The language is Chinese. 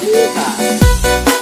鸡蛋